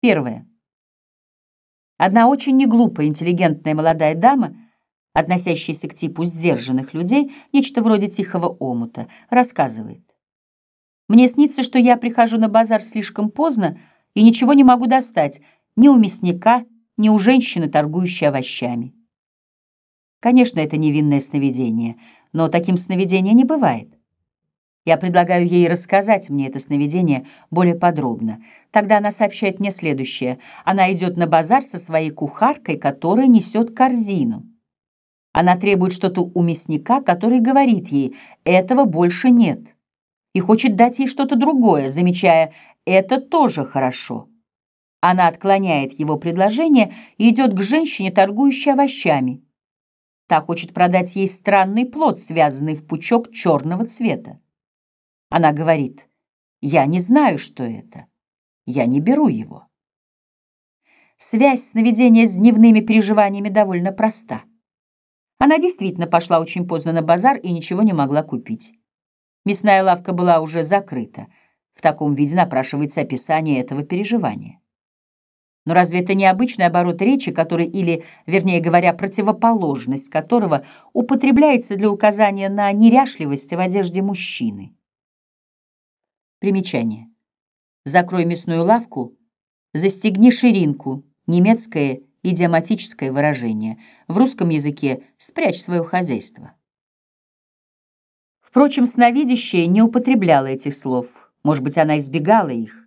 Первое. Одна очень неглупая, интеллигентная молодая дама, относящаяся к типу сдержанных людей, нечто вроде тихого омута, рассказывает. «Мне снится, что я прихожу на базар слишком поздно и ничего не могу достать ни у мясника, ни у женщины, торгующей овощами. Конечно, это невинное сновидение, но таким сновидения не бывает. Я предлагаю ей рассказать мне это сновидение более подробно. Тогда она сообщает мне следующее. Она идет на базар со своей кухаркой, которая несет корзину. Она требует что-то у мясника, который говорит ей «этого больше нет» и хочет дать ей что-то другое, замечая «это тоже хорошо». Она отклоняет его предложение и идет к женщине, торгующей овощами. Та хочет продать ей странный плод, связанный в пучок черного цвета. Она говорит, я не знаю, что это. Я не беру его. Связь сновидения с дневными переживаниями довольно проста. Она действительно пошла очень поздно на базар и ничего не могла купить. Мясная лавка была уже закрыта. В таком виде напрашивается описание этого переживания. Но разве это не обычный оборот речи, который, или, вернее говоря, противоположность которого употребляется для указания на неряшливость в одежде мужчины? Примечание. Закрой мясную лавку, застегни ширинку, немецкое идиоматическое выражение. В русском языке спрячь свое хозяйство. Впрочем, сновидящая не употребляла этих слов. Может быть, она избегала их.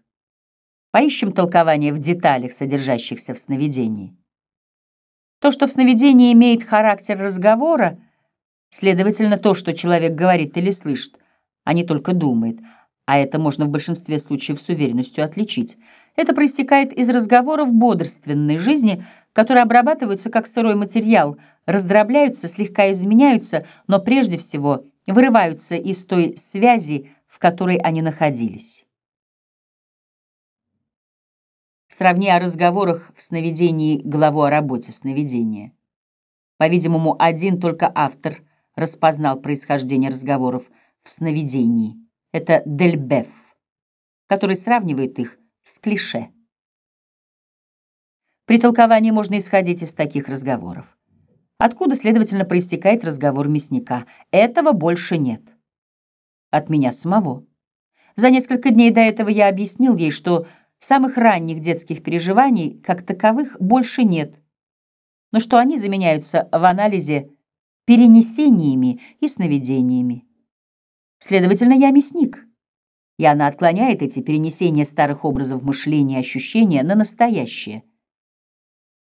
Поищем толкование в деталях, содержащихся в сновидении. То, что в сновидении имеет характер разговора, следовательно, то, что человек говорит или слышит, а не только думает — а это можно в большинстве случаев с уверенностью отличить. Это проистекает из разговоров бодрственной жизни, которые обрабатываются как сырой материал, раздробляются, слегка изменяются, но прежде всего вырываются из той связи, в которой они находились. Сравни о разговорах в сновидении главу о работе сновидения. По-видимому, один только автор распознал происхождение разговоров в сновидении. Это Дельбеф, который сравнивает их с клише. При толковании можно исходить из таких разговоров. Откуда, следовательно, проистекает разговор мясника? Этого больше нет. От меня самого. За несколько дней до этого я объяснил ей, что самых ранних детских переживаний, как таковых, больше нет, но что они заменяются в анализе перенесениями и сновидениями. Следовательно, я мясник. И она отклоняет эти перенесения старых образов мышления и ощущения на настоящее.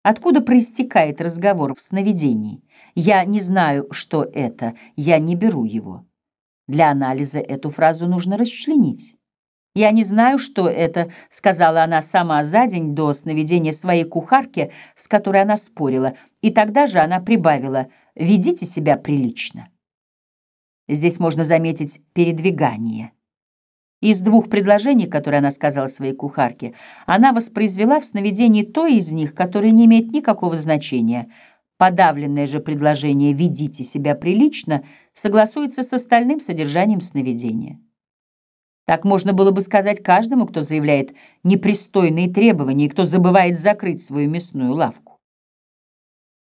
Откуда проистекает разговор в сновидении? Я не знаю, что это, я не беру его. Для анализа эту фразу нужно расчленить. «Я не знаю, что это», — сказала она сама за день до сновидения своей кухарки, с которой она спорила, и тогда же она прибавила «ведите себя прилично». Здесь можно заметить передвигание. Из двух предложений, которые она сказала своей кухарке, она воспроизвела в сновидении то из них, которое не имеет никакого значения. Подавленное же предложение «ведите себя прилично» согласуется с остальным содержанием сновидения. Так можно было бы сказать каждому, кто заявляет непристойные требования и кто забывает закрыть свою мясную лавку.